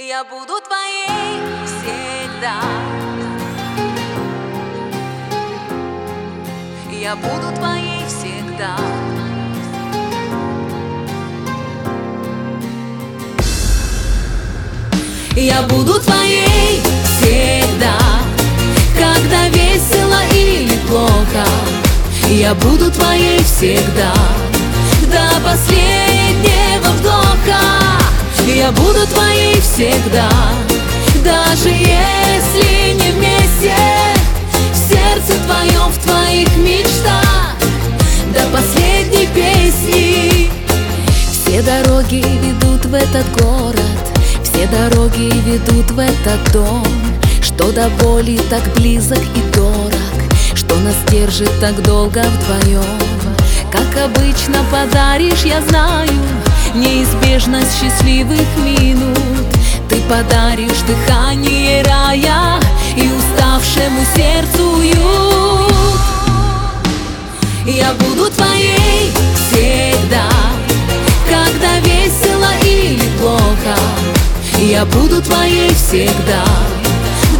Я буду твоей всегда. Я буду твоей всегда. Я буду твоей всегда. Когда весело или плохо Я буду твоей всегда. До последнего вдоха Я буду твоей всегда. Даже если не вместе В сердце твоем, в твоих мечтах. До последней песни. Все дороги ведут в этот город. Все дороги ведут в этот дом. Что до боли так близок и дорог. Что нас держит так долго вдвоем. Как обычно подаришь, я знаю Неизбежность счастливых минут. Ты подаришь дыхание рая И уставшему сердцу уют Я буду твоей всегда Когда весело или плохо. Я буду твоей всегда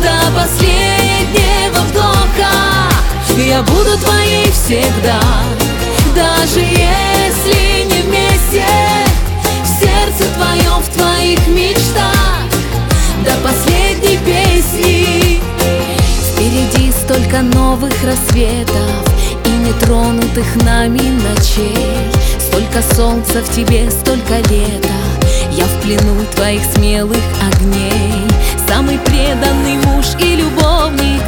До последнего вдоха. Я буду твоей всегда рассветов И нетронутых нами ночей. Столько солнца в тебе, столько лета я в плену твоих смелых огней. Самый преданный муж и любовник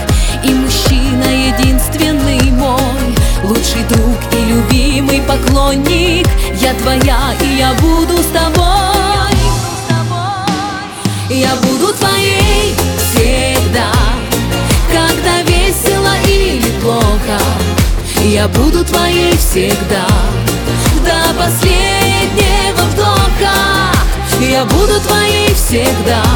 И мужчина единственный мой. Лучший друг и любимый поклонник Я твоя и я буду с тобой. Я буду твоей всегда Я буду твоей всегда. До последнего вдоха. Я буду твоей всегда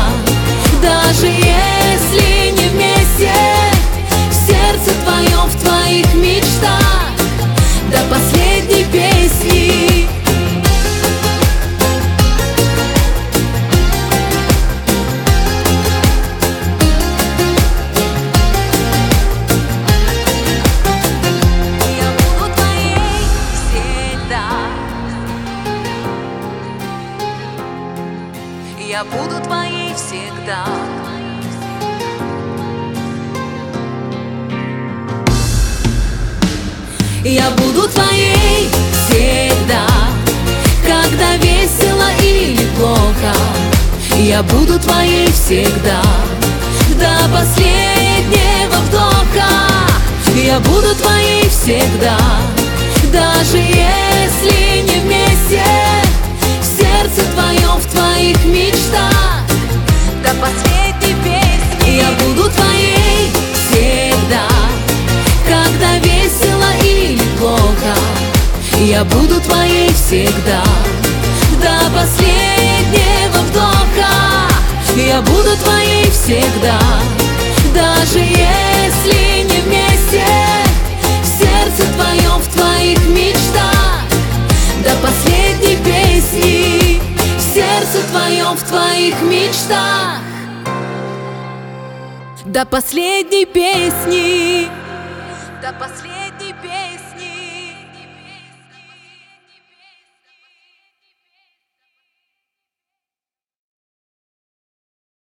Я буду твоей всегда. Я буду твоей всегда. Когда весело или плохо Я буду твоей всегда. До последнего вдоха Я буду твоей всегда. Даже если не вместе сердце твоем, в твоих мечтах. До последней песни Я буду твоей всегда. Когда весело или плохо Я буду твоей всегда. До последнего вдоха Я буду твоей всегда. Даже если не вместе в твоих мечтах. До последней песни. До последней